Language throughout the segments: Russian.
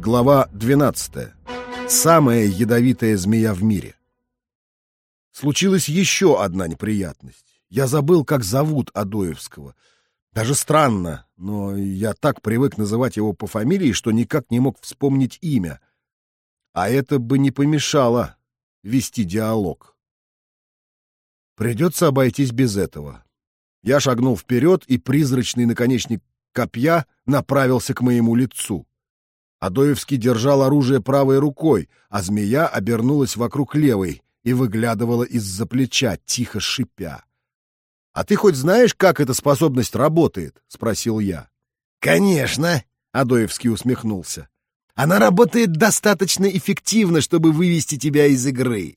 Глава 12. Самая ядовитая змея в мире. Случилась еще одна неприятность. Я забыл, как зовут Адоевского. Даже странно, но я так привык называть его по фамилии, что никак не мог вспомнить имя. А это бы не помешало вести диалог. Придется обойтись без этого. Я шагнул вперед, и призрачный наконечник копья направился к моему лицу. Адоевский держал оружие правой рукой, а змея обернулась вокруг левой и выглядывала из-за плеча, тихо шипя. «А ты хоть знаешь, как эта способность работает?» — спросил я. «Конечно!» — Адоевский усмехнулся. «Она работает достаточно эффективно, чтобы вывести тебя из игры».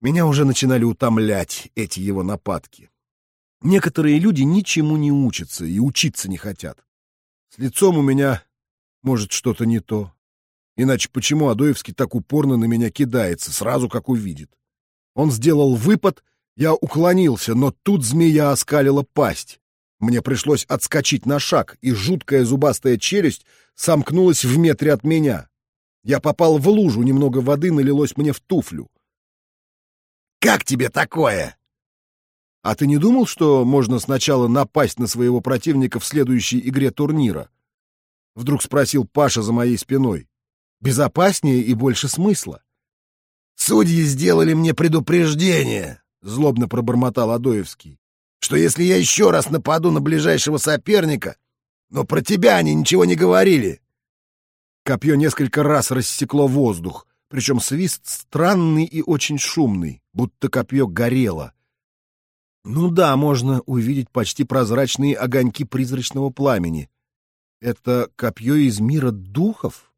Меня уже начинали утомлять эти его нападки. Некоторые люди ничему не учатся и учиться не хотят. С лицом у меня может, что-то не то. Иначе почему Адоевский так упорно на меня кидается, сразу как увидит? Он сделал выпад, я уклонился, но тут змея оскалила пасть. Мне пришлось отскочить на шаг, и жуткая зубастая челюсть сомкнулась в метре от меня. Я попал в лужу, немного воды налилось мне в туфлю. «Как тебе такое?» «А ты не думал, что можно сначала напасть на своего противника в следующей игре турнира?» — вдруг спросил Паша за моей спиной. «Безопаснее и больше смысла». «Судьи сделали мне предупреждение», — злобно пробормотал Адоевский, «что если я еще раз нападу на ближайшего соперника, но про тебя они ничего не говорили». Копье несколько раз рассекло воздух, причем свист странный и очень шумный, будто копье горело. Ну да, можно увидеть почти прозрачные огоньки призрачного пламени. Это копье из мира духов?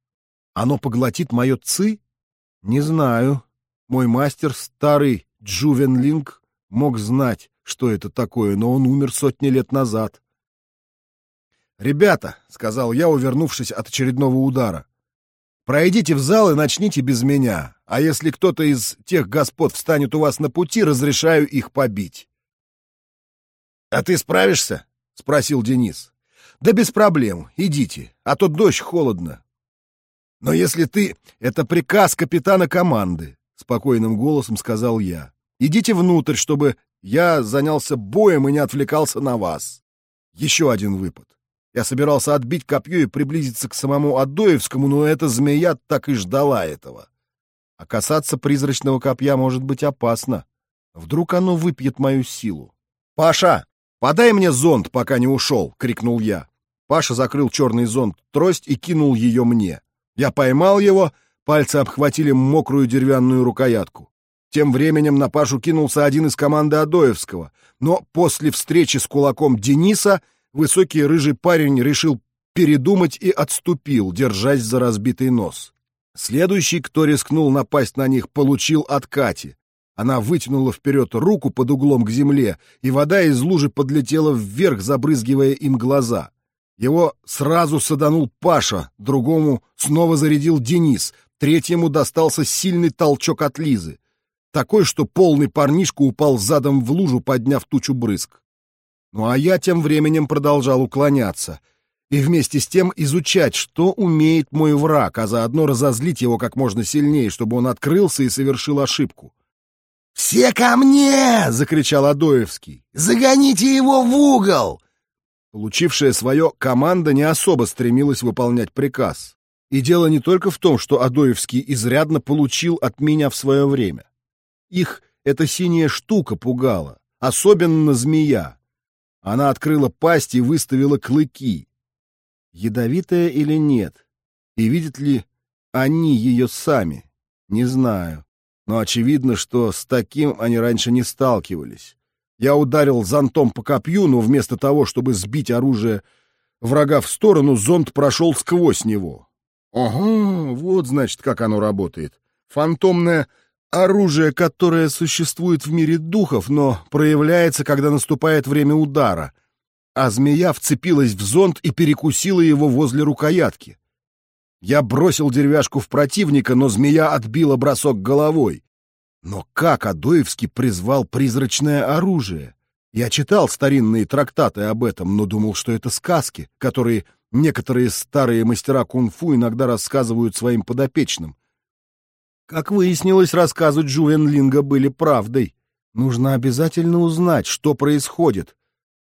Оно поглотит мое ци? Не знаю. Мой мастер, старый Джувенлинг, мог знать, что это такое, но он умер сотни лет назад. «Ребята», — сказал я, увернувшись от очередного удара, — «пройдите в зал и начните без меня, а если кто-то из тех господ встанет у вас на пути, разрешаю их побить». «А ты справишься?» — спросил Денис. Да без проблем, идите, а то дождь холодно. Но если ты... Это приказ капитана команды, — спокойным голосом сказал я. Идите внутрь, чтобы я занялся боем и не отвлекался на вас. Еще один выпад. Я собирался отбить копье и приблизиться к самому Адоевскому, но эта змея так и ждала этого. А касаться призрачного копья может быть опасно. Вдруг оно выпьет мою силу. «Паша, подай мне зонт, пока не ушел!» — крикнул я. Паша закрыл черный зонт трость и кинул ее мне. Я поймал его, пальцы обхватили мокрую деревянную рукоятку. Тем временем на Пашу кинулся один из команды Адоевского, но после встречи с кулаком Дениса высокий рыжий парень решил передумать и отступил, держась за разбитый нос. Следующий, кто рискнул напасть на них, получил от Кати. Она вытянула вперед руку под углом к земле, и вода из лужи подлетела вверх, забрызгивая им глаза. Его сразу саданул Паша, другому снова зарядил Денис, третьему достался сильный толчок от Лизы. Такой, что полный парнишка упал задом в лужу, подняв тучу брызг. Ну а я тем временем продолжал уклоняться и вместе с тем изучать, что умеет мой враг, а заодно разозлить его как можно сильнее, чтобы он открылся и совершил ошибку. «Все ко мне!» — закричал Адоевский. «Загоните его в угол! Получившая свое, команда не особо стремилась выполнять приказ. И дело не только в том, что Адоевский изрядно получил от меня в свое время. Их эта синяя штука пугала, особенно змея. Она открыла пасть и выставила клыки. Ядовитая или нет? И видят ли они ее сами? Не знаю. Но очевидно, что с таким они раньше не сталкивались. Я ударил зонтом по копью, но вместо того, чтобы сбить оружие врага в сторону, зонт прошел сквозь него. Ага, вот, значит, как оно работает. Фантомное оружие, которое существует в мире духов, но проявляется, когда наступает время удара. А змея вцепилась в зонт и перекусила его возле рукоятки. Я бросил деревяшку в противника, но змея отбила бросок головой. Но как Адоевский призвал призрачное оружие? Я читал старинные трактаты об этом, но думал, что это сказки, которые некоторые старые мастера кунг-фу иногда рассказывают своим подопечным. Как выяснилось, рассказы Джувенлинга были правдой. Нужно обязательно узнать, что происходит.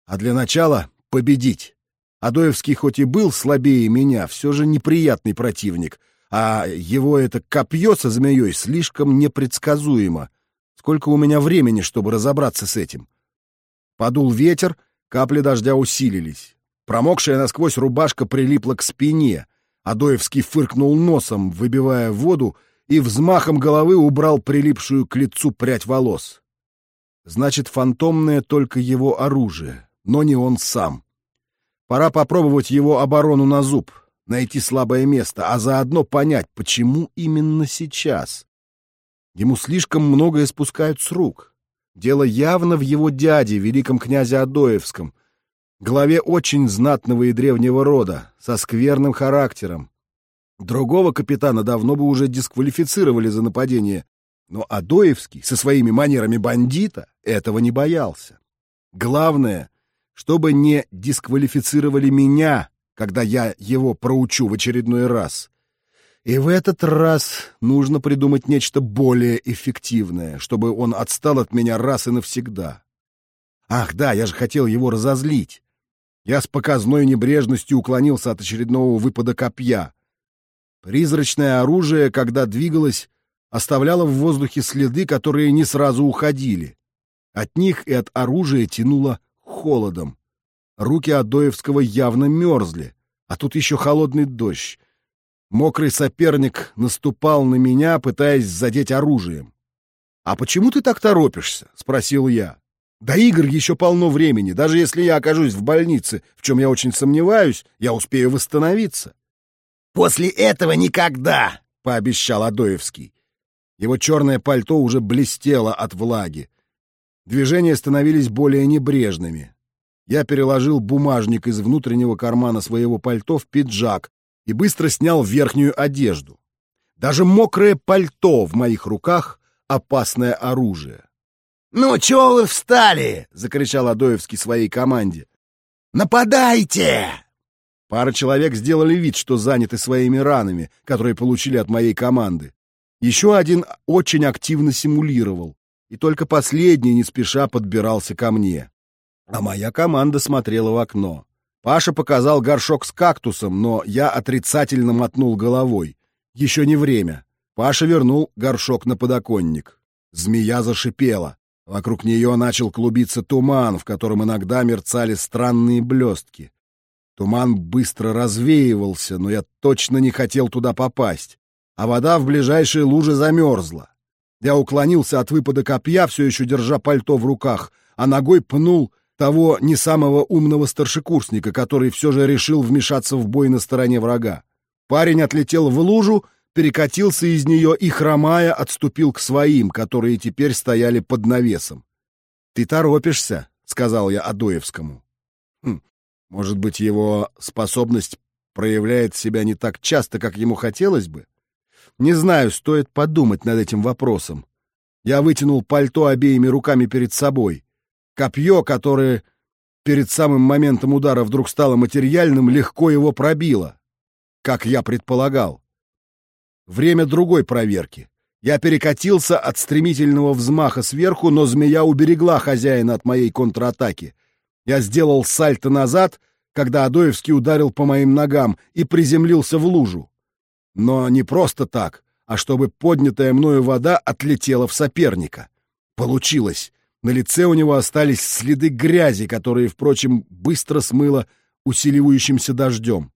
А для начала — победить. Адоевский хоть и был слабее меня, все же неприятный противник, а его это копье со змеей слишком непредсказуемо. Сколько у меня времени, чтобы разобраться с этим? Подул ветер, капли дождя усилились. Промокшая насквозь рубашка прилипла к спине. Адоевский фыркнул носом, выбивая воду, и взмахом головы убрал прилипшую к лицу прядь волос. Значит, фантомное только его оружие, но не он сам. Пора попробовать его оборону на зуб, найти слабое место, а заодно понять, почему именно сейчас. Ему слишком многое спускают с рук. Дело явно в его дяде, великом князе Адоевском, главе очень знатного и древнего рода, со скверным характером. Другого капитана давно бы уже дисквалифицировали за нападение, но Адоевский со своими манерами бандита этого не боялся. Главное, чтобы не дисквалифицировали меня, когда я его проучу в очередной раз. И в этот раз нужно придумать нечто более эффективное, чтобы он отстал от меня раз и навсегда. Ах, да, я же хотел его разозлить. Я с показной небрежностью уклонился от очередного выпада копья. Призрачное оружие, когда двигалось, оставляло в воздухе следы, которые не сразу уходили. От них и от оружия тянуло холодом. Руки Адоевского явно мерзли, а тут еще холодный дождь. Мокрый соперник наступал на меня, пытаясь задеть оружием. «А почему ты так торопишься?» — спросил я. «До игр еще полно времени. Даже если я окажусь в больнице, в чем я очень сомневаюсь, я успею восстановиться». «После этого никогда!» — пообещал Адоевский. Его черное пальто уже блестело от влаги. Движения становились более небрежными. Я переложил бумажник из внутреннего кармана своего пальто в пиджак, и быстро снял верхнюю одежду. Даже мокрое пальто в моих руках — опасное оружие. «Ну, чего вы встали?» — закричал Адоевский своей команде. «Нападайте!» Пара человек сделали вид, что заняты своими ранами, которые получили от моей команды. Еще один очень активно симулировал, и только последний не спеша подбирался ко мне. А моя команда смотрела в окно. Паша показал горшок с кактусом, но я отрицательно мотнул головой. Еще не время. Паша вернул горшок на подоконник. Змея зашипела. Вокруг нее начал клубиться туман, в котором иногда мерцали странные блестки. Туман быстро развеивался, но я точно не хотел туда попасть. А вода в ближайшей луже замерзла. Я уклонился от выпада копья, все еще держа пальто в руках, а ногой пнул того не самого умного старшекурсника, который все же решил вмешаться в бой на стороне врага. Парень отлетел в лужу, перекатился из нее и, хромая, отступил к своим, которые теперь стояли под навесом. «Ты торопишься», — сказал я Адоевскому. Хм, может быть, его способность проявляет себя не так часто, как ему хотелось бы? Не знаю, стоит подумать над этим вопросом. Я вытянул пальто обеими руками перед собой. Копье, которое перед самым моментом удара вдруг стало материальным, легко его пробило, как я предполагал. Время другой проверки. Я перекатился от стремительного взмаха сверху, но змея уберегла хозяина от моей контратаки. Я сделал сальто назад, когда Адоевский ударил по моим ногам и приземлился в лужу. Но не просто так, а чтобы поднятая мною вода отлетела в соперника. Получилось. На лице у него остались следы грязи, которые, впрочем, быстро смыло усиливающимся дождем.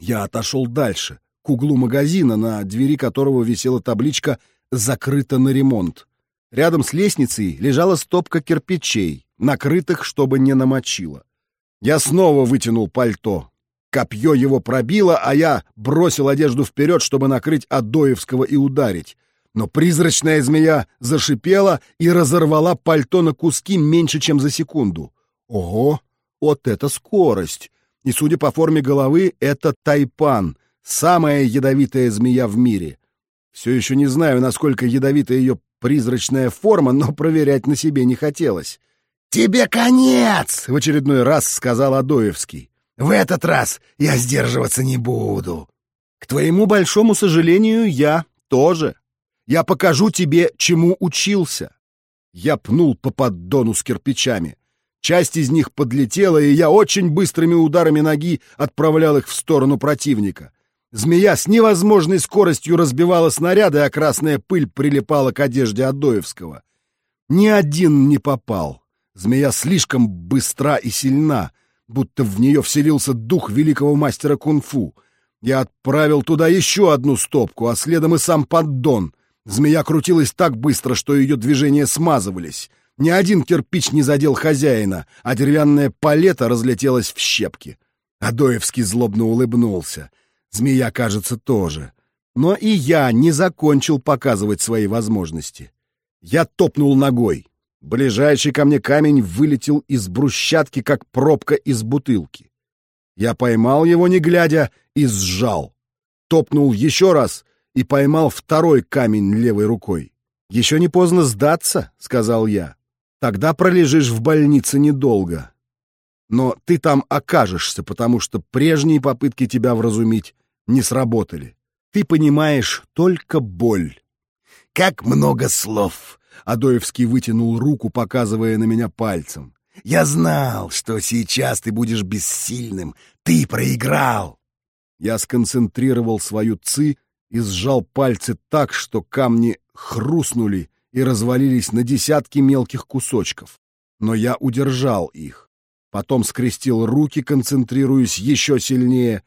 Я отошел дальше, к углу магазина, на двери которого висела табличка «Закрыто на ремонт». Рядом с лестницей лежала стопка кирпичей, накрытых, чтобы не намочило. Я снова вытянул пальто. Копье его пробило, а я бросил одежду вперед, чтобы накрыть Адоевского и ударить но призрачная змея зашипела и разорвала пальто на куски меньше, чем за секунду. Ого, вот это скорость! И, судя по форме головы, это тайпан, самая ядовитая змея в мире. Все еще не знаю, насколько ядовита ее призрачная форма, но проверять на себе не хотелось. «Тебе конец!» — в очередной раз сказал Адоевский. В этот раз я сдерживаться не буду. К твоему большому сожалению, я тоже. Я покажу тебе, чему учился. Я пнул по поддону с кирпичами. Часть из них подлетела, и я очень быстрыми ударами ноги отправлял их в сторону противника. Змея с невозможной скоростью разбивала снаряды, а красная пыль прилипала к одежде Адоевского. Ни один не попал. Змея слишком быстра и сильна, будто в нее вселился дух великого мастера кунг-фу. Я отправил туда еще одну стопку, а следом и сам поддон. Змея крутилась так быстро, что ее движения смазывались. Ни один кирпич не задел хозяина, а деревянная палета разлетелась в щепки. Адоевский злобно улыбнулся. Змея, кажется, тоже. Но и я не закончил показывать свои возможности. Я топнул ногой. Ближайший ко мне камень вылетел из брусчатки, как пробка из бутылки. Я поймал его, не глядя, и сжал. Топнул еще раз и поймал второй камень левой рукой. «Еще не поздно сдаться», — сказал я. Тогда пролежишь в больнице недолго. Но ты там окажешься, потому что прежние попытки тебя вразумить не сработали. Ты понимаешь только боль. Как много слов! Адоевский вытянул руку, показывая на меня пальцем. Я знал, что сейчас ты будешь бессильным. Ты проиграл. Я сконцентрировал свою ци и сжал пальцы так, что камни хрустнули и развалились на десятки мелких кусочков. Но я удержал их. Потом скрестил руки, концентрируясь еще сильнее,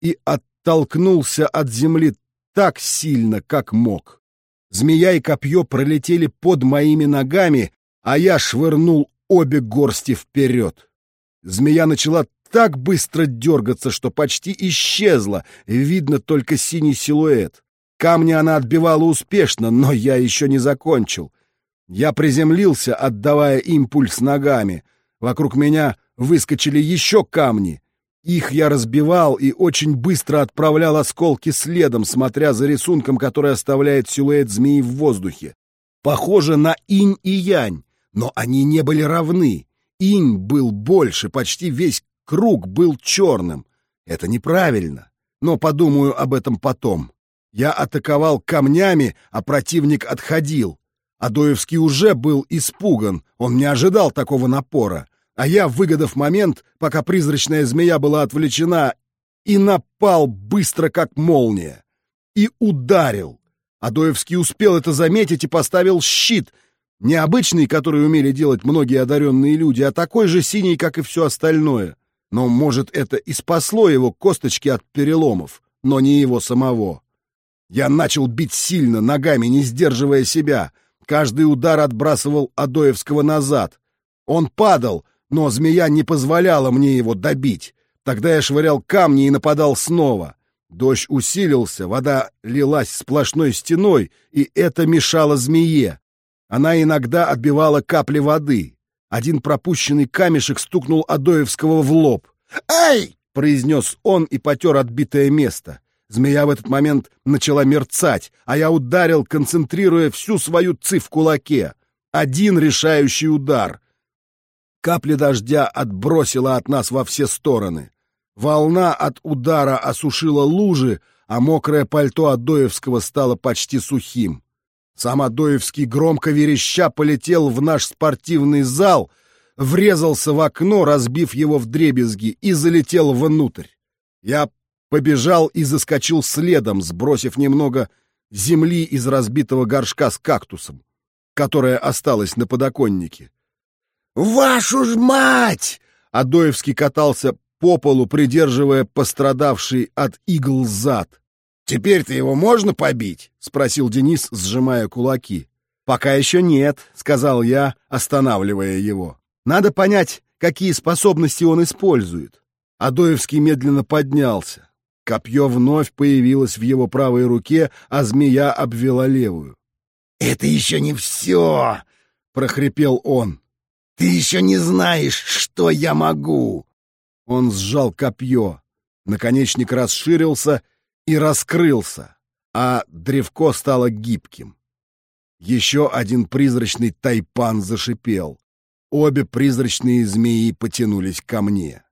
и оттолкнулся от земли так сильно, как мог. Змея и копье пролетели под моими ногами, а я швырнул обе горсти вперед. Змея начала так быстро дергаться, что почти исчезла, видно только синий силуэт. Камни она отбивала успешно, но я еще не закончил. Я приземлился, отдавая импульс ногами. Вокруг меня выскочили еще камни. Их я разбивал и очень быстро отправлял осколки следом, смотря за рисунком, который оставляет силуэт змеи в воздухе. Похоже на инь и янь, но они не были равны. Инь был больше, почти весь круг был черным. Это неправильно, но подумаю об этом потом. Я атаковал камнями, а противник отходил. Адоевский уже был испуган, он не ожидал такого напора. А я, выгодав момент, пока призрачная змея была отвлечена, и напал быстро, как молния. И ударил. Адоевский успел это заметить и поставил щит. Необычный, который умели делать многие одаренные люди, а такой же синий, как и все остальное. Но, может, это и спасло его косточки от переломов, но не его самого. Я начал бить сильно, ногами, не сдерживая себя. Каждый удар отбрасывал Адоевского назад. Он падал, но змея не позволяла мне его добить. Тогда я швырял камни и нападал снова. Дождь усилился, вода лилась сплошной стеной, и это мешало змее. Она иногда отбивала капли воды. Один пропущенный камешек стукнул Адоевского в лоб. «Ай!» — произнес он и потер отбитое место. Змея в этот момент начала мерцать, а я ударил, концентрируя всю свою ци в кулаке. Один решающий удар. Капли дождя отбросила от нас во все стороны. Волна от удара осушила лужи, а мокрое пальто Адоевского стало почти сухим. Сам Адоевский громко вереща полетел в наш спортивный зал, врезался в окно, разбив его в дребезги, и залетел внутрь. Я побежал и заскочил следом, сбросив немного земли из разбитого горшка с кактусом, которая осталась на подоконнике. «Вашу ж мать!» Адоевский катался по полу, придерживая пострадавший от игл зад. «Теперь-то его можно побить?» — спросил Денис, сжимая кулаки. «Пока еще нет», — сказал я, останавливая его. «Надо понять, какие способности он использует». Адоевский медленно поднялся. Копье вновь появилось в его правой руке, а змея обвела левую. «Это еще не все!» — прохрипел он. «Ты еще не знаешь, что я могу!» Он сжал копье. Наконечник расширился и раскрылся, а древко стало гибким. Еще один призрачный тайпан зашипел. Обе призрачные змеи потянулись ко мне.